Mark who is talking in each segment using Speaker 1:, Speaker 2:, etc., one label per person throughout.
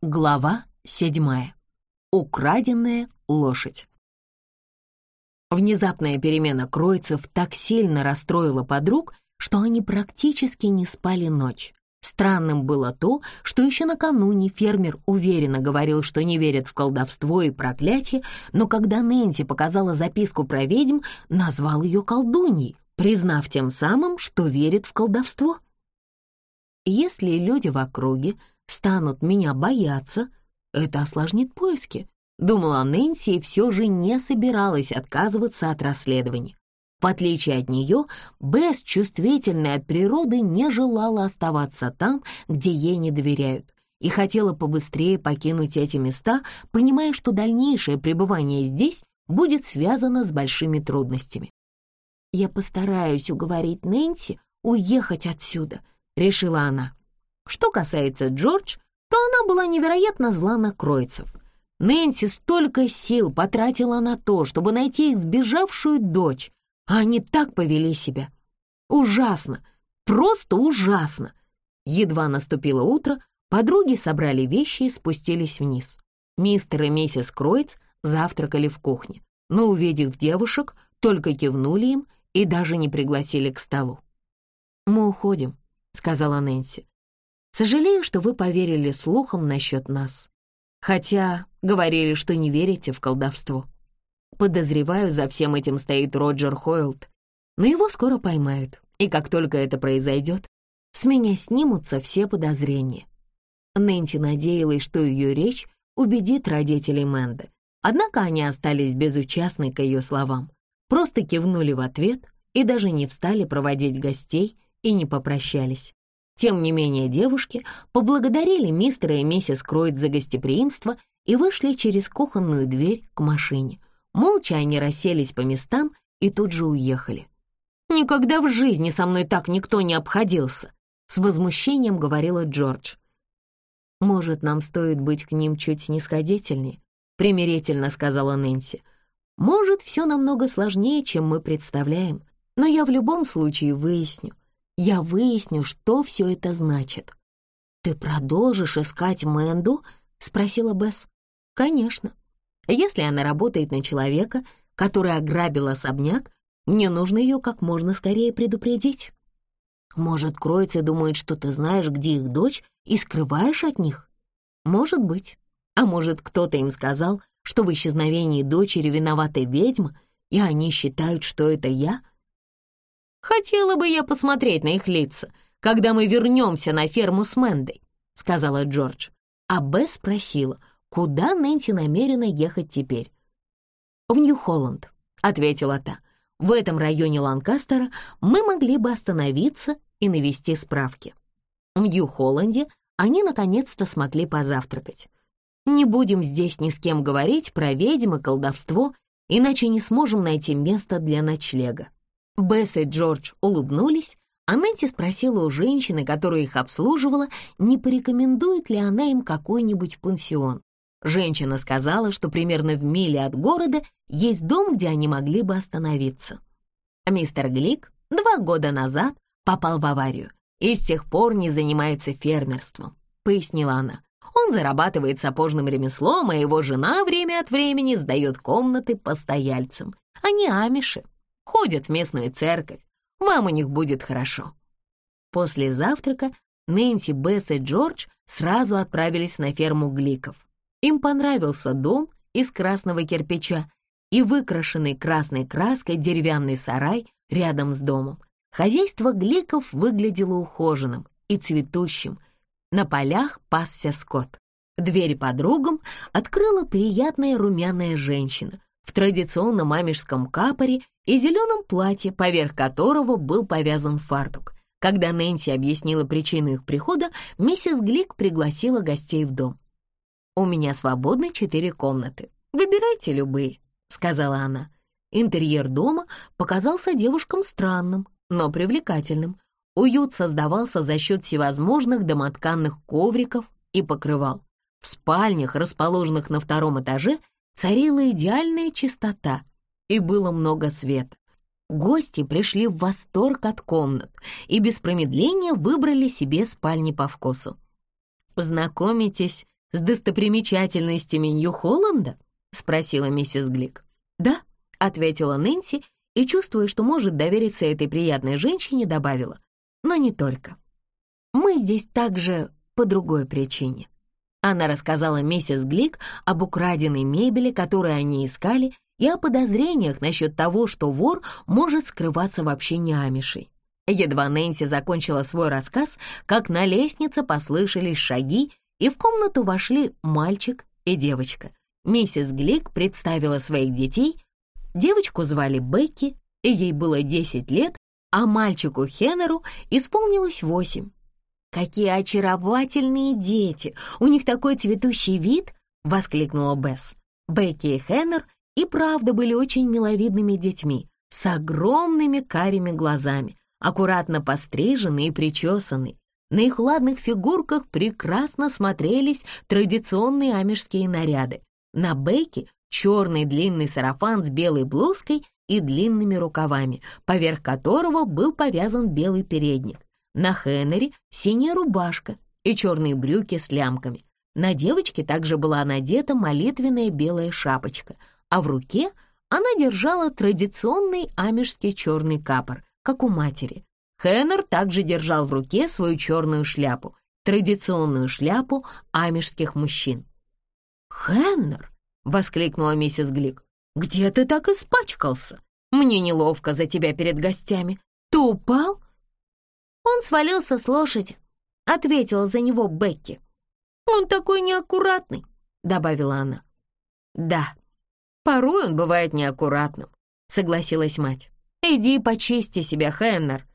Speaker 1: Глава седьмая. Украденная лошадь. Внезапная перемена кройцев так сильно расстроила подруг, что они практически не спали ночь. Странным было то, что еще накануне фермер уверенно говорил, что не верит в колдовство и проклятие, но когда Нэнси показала записку про ведьм, назвал ее колдуньей, признав тем самым, что верит в колдовство. Если люди в округе станут меня бояться, это осложнит поиски. Думала Нэнси и все же не собиралась отказываться от расследования. В отличие от нее, Бесс, чувствительная от природы, не желала оставаться там, где ей не доверяют, и хотела побыстрее покинуть эти места, понимая, что дальнейшее пребывание здесь будет связано с большими трудностями. «Я постараюсь уговорить Нэнси уехать отсюда», — решила она. Что касается Джордж, то она была невероятно зла на Кройцев. Нэнси столько сил потратила на то, чтобы найти их сбежавшую дочь, а они так повели себя. Ужасно, просто ужасно. Едва наступило утро, подруги собрали вещи и спустились вниз. Мистер и миссис Кройц завтракали в кухне, но, увидев девушек, только кивнули им и даже не пригласили к столу. «Мы уходим», — сказала Нэнси. Сожалею, что вы поверили слухам насчет нас. Хотя говорили, что не верите в колдовство. Подозреваю, за всем этим стоит Роджер Хойлд. Но его скоро поймают, и как только это произойдет, с меня снимутся все подозрения. Нэнси надеялась, что ее речь убедит родителей Мэнды. Однако они остались безучастны к ее словам, просто кивнули в ответ и даже не встали проводить гостей и не попрощались. Тем не менее девушки поблагодарили мистера и миссис Кроид за гостеприимство и вышли через кухонную дверь к машине. Молча они расселись по местам и тут же уехали. «Никогда в жизни со мной так никто не обходился», — с возмущением говорила Джордж. «Может, нам стоит быть к ним чуть снисходительнее?» — примирительно сказала Нэнси. «Может, все намного сложнее, чем мы представляем, но я в любом случае выясню, я выясню, что все это значит. «Ты продолжишь искать Мэнду?» — спросила Бесс. «Конечно. Если она работает на человека, который ограбил особняк, мне нужно ее как можно скорее предупредить. Может, Кройцы думают, что ты знаешь, где их дочь, и скрываешь от них? Может быть. А может, кто-то им сказал, что в исчезновении дочери виновата ведьма, и они считают, что это я — «Хотела бы я посмотреть на их лица, когда мы вернемся на ферму с Мэндой», — сказала Джордж. А Бесс спросила, куда Нэнси намерена ехать теперь. «В Нью-Холланд», — ответила та. «В этом районе Ланкастера мы могли бы остановиться и навести справки». В Нью-Холланде они наконец-то смогли позавтракать. «Не будем здесь ни с кем говорить про ведьм и колдовство, иначе не сможем найти место для ночлега», Бесс и Джордж улыбнулись, а Нэнси спросила у женщины, которая их обслуживала, не порекомендует ли она им какой-нибудь пансион. Женщина сказала, что примерно в миле от города есть дом, где они могли бы остановиться. Мистер Глик два года назад попал в аварию и с тех пор не занимается фермерством, пояснила она. Он зарабатывает сапожным ремеслом, а его жена время от времени сдает комнаты постояльцам. Они амиши, ходят в местную церковь. Вам у них будет хорошо». После завтрака Нэнси, Бесс и Джордж сразу отправились на ферму Гликов. Им понравился дом из красного кирпича и выкрашенный красной краской деревянный сарай рядом с домом. Хозяйство Гликов выглядело ухоженным и цветущим. На полях пасся скот. Дверь подругам открыла приятная румяная женщина в традиционном амежском капоре и зеленом платье, поверх которого был повязан фартук. Когда Нэнси объяснила причину их прихода, миссис Глик пригласила гостей в дом. «У меня свободны четыре комнаты. Выбирайте любые», — сказала она. Интерьер дома показался девушкам странным, но привлекательным. Уют создавался за счет всевозможных домотканных ковриков и покрывал. В спальнях, расположенных на втором этаже, царила идеальная чистота, и было много света. Гости пришли в восторг от комнат и без промедления выбрали себе спальни по вкусу. «Знакомитесь, с достопримечательностями Нью-Холланда?» — спросила миссис Глик. «Да», — ответила Нэнси и, чувствуя, что может довериться этой приятной женщине, добавила. «Но не только. Мы здесь также по другой причине». Она рассказала миссис Глик об украденной мебели, которую они искали, и о подозрениях насчет того, что вор может скрываться в общине Амишей. Едва Нэнси закончила свой рассказ, как на лестнице послышались шаги, и в комнату вошли мальчик и девочка. Миссис Глик представила своих детей. Девочку звали Бекки, и ей было 10 лет, а мальчику Хеннеру исполнилось 8. «Какие очаровательные дети! У них такой цветущий вид!» — воскликнула Бесс. Бекки и Хеннер и правда были очень миловидными детьми, с огромными карими глазами, аккуратно постриженные и причесанные. На их ладных фигурках прекрасно смотрелись традиционные амежские наряды. На Бекке черный длинный сарафан с белой блузкой и длинными рукавами, поверх которого был повязан белый передник. На Хеннери синяя рубашка и черные брюки с лямками. На девочке также была надета молитвенная белая шапочка, а в руке она держала традиционный амежский черный капор, как у матери. Хеннер также держал в руке свою черную шляпу, традиционную шляпу амежских мужчин. «Хеннер!» — воскликнула миссис Глик. «Где ты так испачкался? Мне неловко за тебя перед гостями. Ты упал?» «Он свалился с лошади», — ответила за него Бекки. «Он такой неаккуратный», — добавила она. «Да, порой он бывает неаккуратным», — согласилась мать. «Иди почисти себя, Хеннер».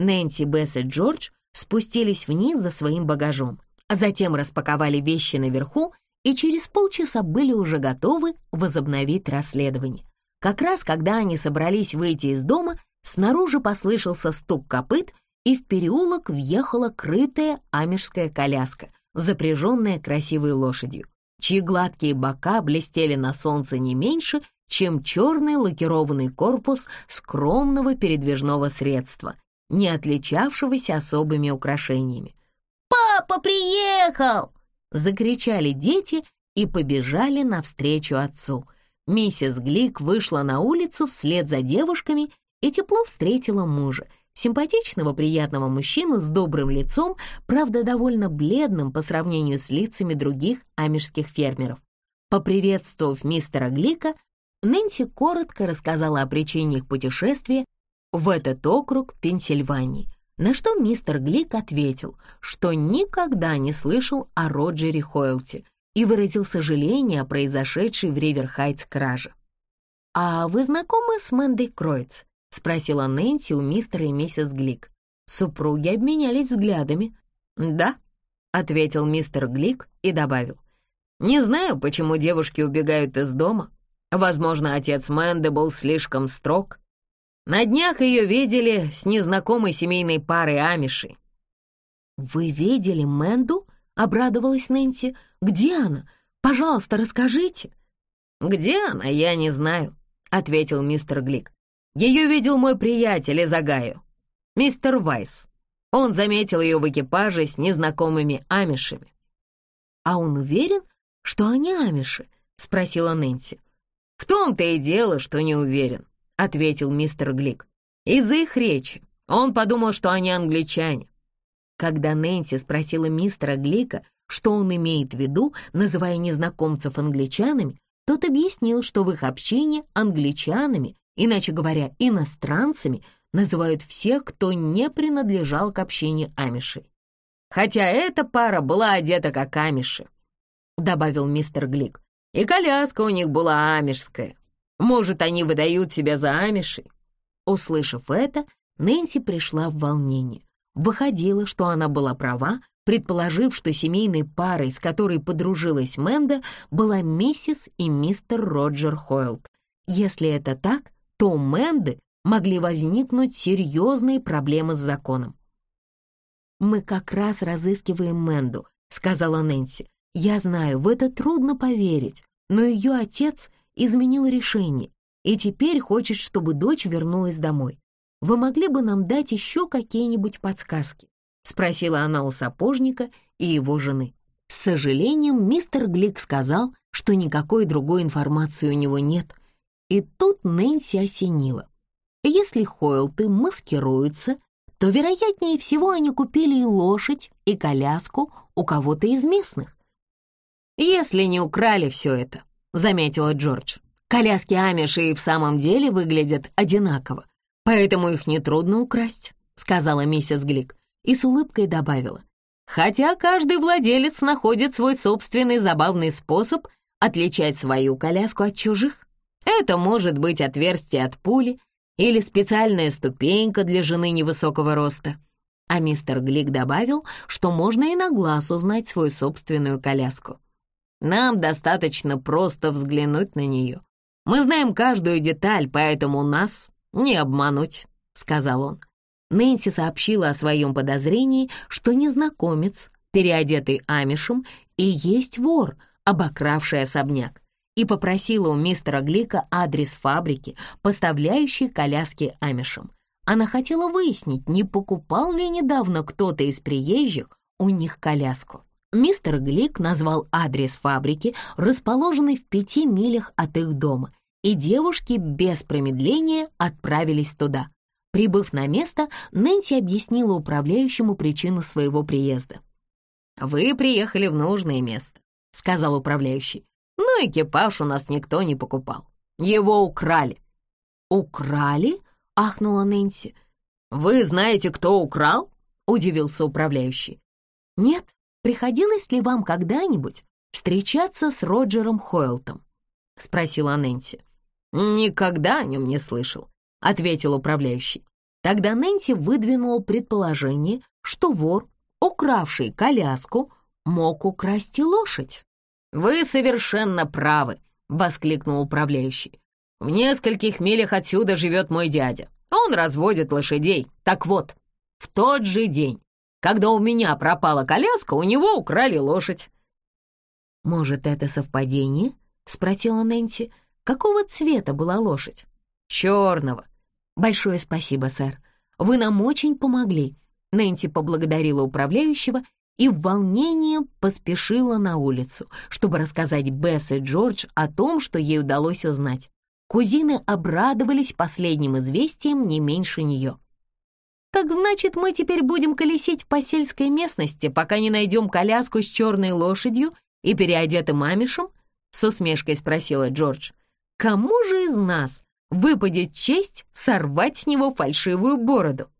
Speaker 1: Нэнси, Бесс и Джордж спустились вниз за своим багажом, а затем распаковали вещи наверху и через полчаса были уже готовы возобновить расследование. Как раз когда они собрались выйти из дома, снаружи послышался стук копыт, и в переулок въехала крытая амежская коляска, запряженная красивой лошадью, чьи гладкие бока блестели на солнце не меньше, чем черный лакированный корпус скромного передвижного средства, не отличавшегося особыми украшениями. «Папа приехал!» — закричали дети и побежали навстречу отцу. Миссис Глик вышла на улицу вслед за девушками и тепло встретила мужа, симпатичного приятного мужчину с добрым лицом, правда, довольно бледным по сравнению с лицами других амежских фермеров. Поприветствовав мистера Глика, Нэнси коротко рассказала о причине их путешествия в этот округ Пенсильвании, на что мистер Глик ответил, что никогда не слышал о Роджере Хойлте и выразил сожаление о произошедшей в Риверхайтс краже. «А вы знакомы с Мэндой Кроиц?» — спросила Нэнси у мистера и миссис Глик. Супруги обменялись взглядами. «Да», — ответил мистер Глик и добавил. «Не знаю, почему девушки убегают из дома, Возможно, отец Мэнды был слишком строг. На днях ее видели с незнакомой семейной парой амишей. «Вы видели Мэнду?» — обрадовалась Нэнси. «Где она? Пожалуйста, расскажите». «Где она, я не знаю», — ответил мистер Глик. «Ее видел мой приятель из Огайо, мистер Вайс. Он заметил ее в экипаже с незнакомыми амишами». «А он уверен, что они амиши?» — спросила Нэнси. «В том-то и дело, что не уверен», — ответил мистер Глик. «Из-за их речи. Он подумал, что они англичане». Когда Нэнси спросила мистера Глика, что он имеет в виду, называя незнакомцев англичанами, тот объяснил, что в их общине англичанами, иначе говоря, иностранцами, называют всех, кто не принадлежал к общине амишей. «Хотя эта пара была одета как амиши», — добавил мистер Глик. И коляска у них была амишская. Может, они выдают себя за амишей?» Услышав это, Нэнси пришла в волнение. Выходило, что она была права, предположив, что семейной парой, с которой подружилась Мэнда, была миссис и мистер Роджер Хойлд. Если это так, то у Мэнды могли возникнуть серьезные проблемы с законом. «Мы как раз разыскиваем Мэнду», — сказала Нэнси. «Я знаю, в это трудно поверить, но ее отец изменил решение и теперь хочет, чтобы дочь вернулась домой. Вы могли бы нам дать еще какие-нибудь подсказки?» — спросила она у сапожника и его жены. С сожалением мистер Глик сказал, что никакой другой информации у него нет. И тут Нэнси осенила. Если Хойлты маскируются, то, вероятнее всего, они купили и лошадь, и коляску у кого-то из местных. «Если не украли все это», — заметила Джордж. «Коляски Амиши и в самом деле выглядят одинаково, поэтому их нетрудно украсть», — сказала миссис Глик и с улыбкой добавила. «Хотя каждый владелец находит свой собственный забавный способ отличать свою коляску от чужих. Это может быть отверстие от пули или специальная ступенька для жены невысокого роста. А мистер Глик добавил, что можно и на глаз узнать свою собственную коляску. Нам достаточно просто взглянуть на нее. Мы знаем каждую деталь, поэтому нас не обмануть», — сказал он. Нэнси сообщила о своем подозрении, что незнакомец, переодетый амишем, и есть вор, обокравший особняк и попросила у мистера Глика адрес фабрики, поставляющей коляски Амишем. Она хотела выяснить, не покупал ли недавно кто-то из приезжих у них коляску. Мистер Глик назвал адрес фабрики, расположенной в пяти милях от их дома, и девушки без промедления отправились туда. Прибыв на место, Нэнси объяснила управляющему причину своего приезда. «Вы приехали в нужное место», — сказал управляющий но экипаж у нас никто не покупал. Его украли». «Украли?» — ахнула Нэнси. «Вы знаете, кто украл?» — удивился управляющий. «Нет, приходилось ли вам когда-нибудь встречаться с Роджером Хойлтом?» — спросила Нэнси. «Никогда о нем не слышал», — ответил управляющий. Тогда Нэнси выдвинула предположение, что вор, укравший коляску, мог украсть и лошадь. «Вы совершенно правы», — воскликнул управляющий. «В нескольких милях отсюда живет мой дядя. Он разводит лошадей. Так вот, в тот же день, когда у меня пропала коляска, у него украли лошадь». «Может, это совпадение?» — спросила Нэнси. «Какого цвета была лошадь?» «Черного». «Большое спасибо, сэр. Вы нам очень помогли». Нэнси поблагодарила управляющего и в волнении поспешила на улицу, чтобы рассказать Бесс и Джордж о том, что ей удалось узнать. Кузины обрадовались последним известием не меньше нее. «Так значит, мы теперь будем колесить по сельской местности, пока не найдем коляску с черной лошадью и переодетым амишем?» — с усмешкой спросила Джордж. «Кому же из нас выпадет честь сорвать с него фальшивую бороду?»